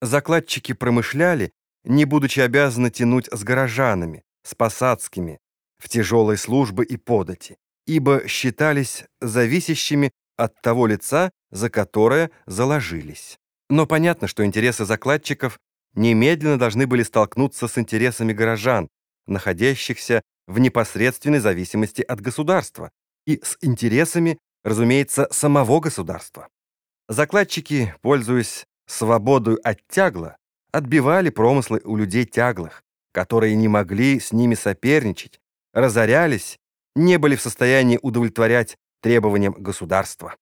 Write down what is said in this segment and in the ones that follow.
Закладчики промышляли, не будучи обязаны тянуть с горожанами, с посадскими, в тяжелой службы и подати, ибо считались зависящими от того лица, за которое заложились. Но понятно, что интересы закладчиков немедленно должны были столкнуться с интересами горожан, находящихся в непосредственной зависимости от государства, и с интересами, разумеется, самого государства. Закладчики, пользуясь свободою от тягла, отбивали промыслы у людей тяглых, которые не могли с ними соперничать, разорялись, не были в состоянии удовлетворять требованиям государства.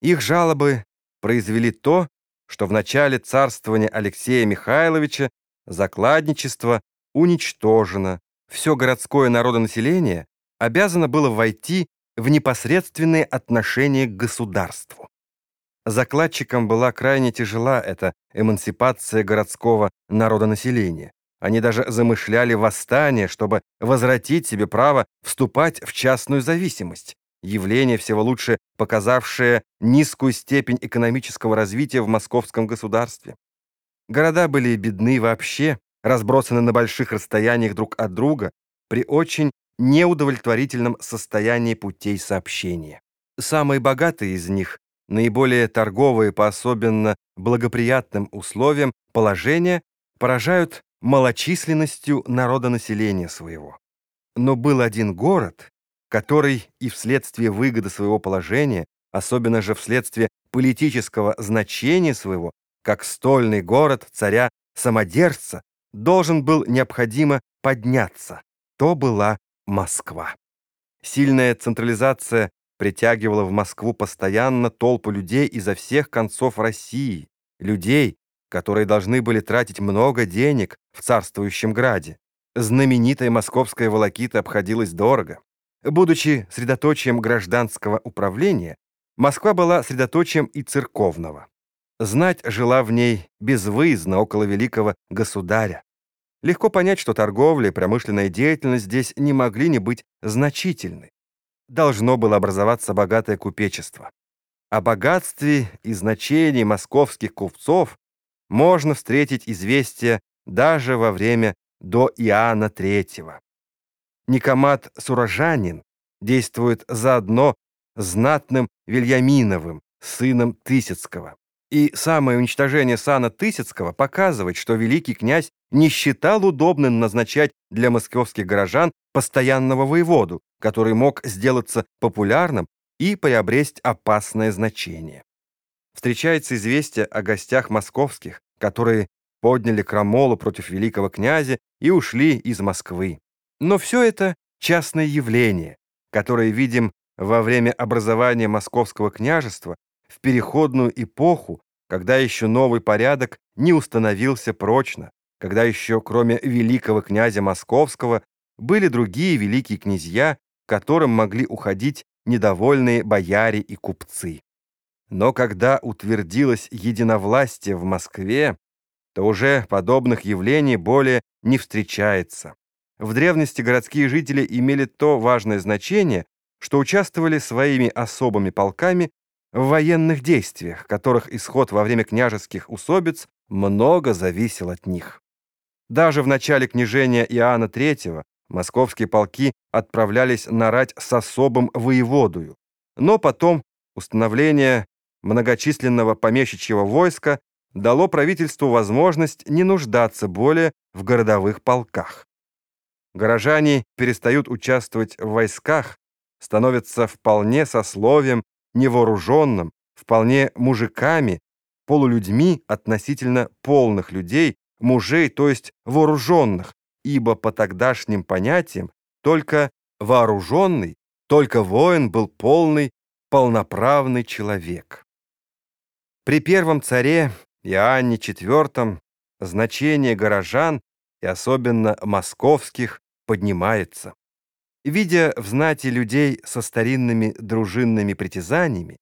Их жалобы произвели то, что в начале царствования Алексея Михайловича закладничество уничтожено, все городское народонаселение обязано было войти в непосредственные отношения к государству. Закладчикам была крайне тяжела эта эмансипация городского народонаселения. Они даже замышляли восстание, чтобы возвратить себе право вступать в частную зависимость, явление всего лучше показавшее низкую степень экономического развития в московском государстве. Города были бедны вообще, разбросаны на больших расстояниях друг от друга, при очень неудовлетворительном состоянии путей сообщения. Самые богатые из них, наиболее торговые по особенно благоприятным условиям положения, поражают малочисленностью народонаселения своего. Но был один город, который и вследствие выгоды своего положения, особенно же вследствие политического значения своего, как стольный город царя-самодержца, должен был необходимо подняться. То была Москва. Сильная централизация притягивала в Москву постоянно толпу людей изо всех концов России, людей, которые должны были тратить много денег в царствующем граде. Знаменитая московская волокита обходилась дорого. Будучи средоточием гражданского управления, Москва была средоточием и церковного. Знать жила в ней безвыездно около великого государя. Легко понять, что торговля и промышленная деятельность здесь не могли не быть значительны. Должно было образоваться богатое купечество. О богатстве и значении московских купцов можно встретить известия даже во время до Иоанна III. Никомат Суражанин действует заодно знатным Вильяминовым, сыном Тысяцкого. И самое уничтожение сана Тысяцкого показывает, что великий князь не считал удобным назначать для московских горожан постоянного воеводу, который мог сделаться популярным и приобрести опасное значение встречается известие о гостях московских, которые подняли крамолу против великого князя и ушли из Москвы. Но все это частное явление, которое видим во время образования московского княжества в переходную эпоху, когда еще новый порядок не установился прочно, когда еще кроме великого князя московского были другие великие князья, которым могли уходить недовольные бояре и купцы. Но когда утвердилось единовластие в Москве, то уже подобных явлений более не встречается. В древности городские жители имели то важное значение, что участвовали своими особыми полками в военных действиях, которых исход во время княжеских усобиц много зависел от них. Даже в начале княжения Иоанна III московские полки отправлялись нарать с особым воеводою, но потом установление многочисленного помещичьего войска дало правительству возможность не нуждаться более в городовых полках. Горожане перестают участвовать в войсках, становятся вполне сословием, невооруженным, вполне мужиками, полулюдьми относительно полных людей, мужей, то есть вооруженных, ибо по тогдашним понятиям только вооруженный, только воин был полный, полноправный человек. При первом царе Иоанне IV значение горожан и особенно московских поднимается. Видя в знати людей со старинными дружинными притязаниями,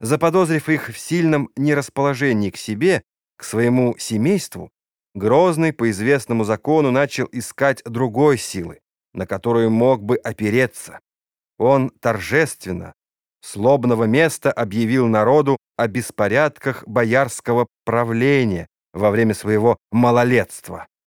заподозрив их в сильном нерасположении к себе, к своему семейству, Грозный по известному закону начал искать другой силы, на которую мог бы опереться. Он торжественно, слобного места объявил народу о беспорядках боярского правления, во время своего малолетства.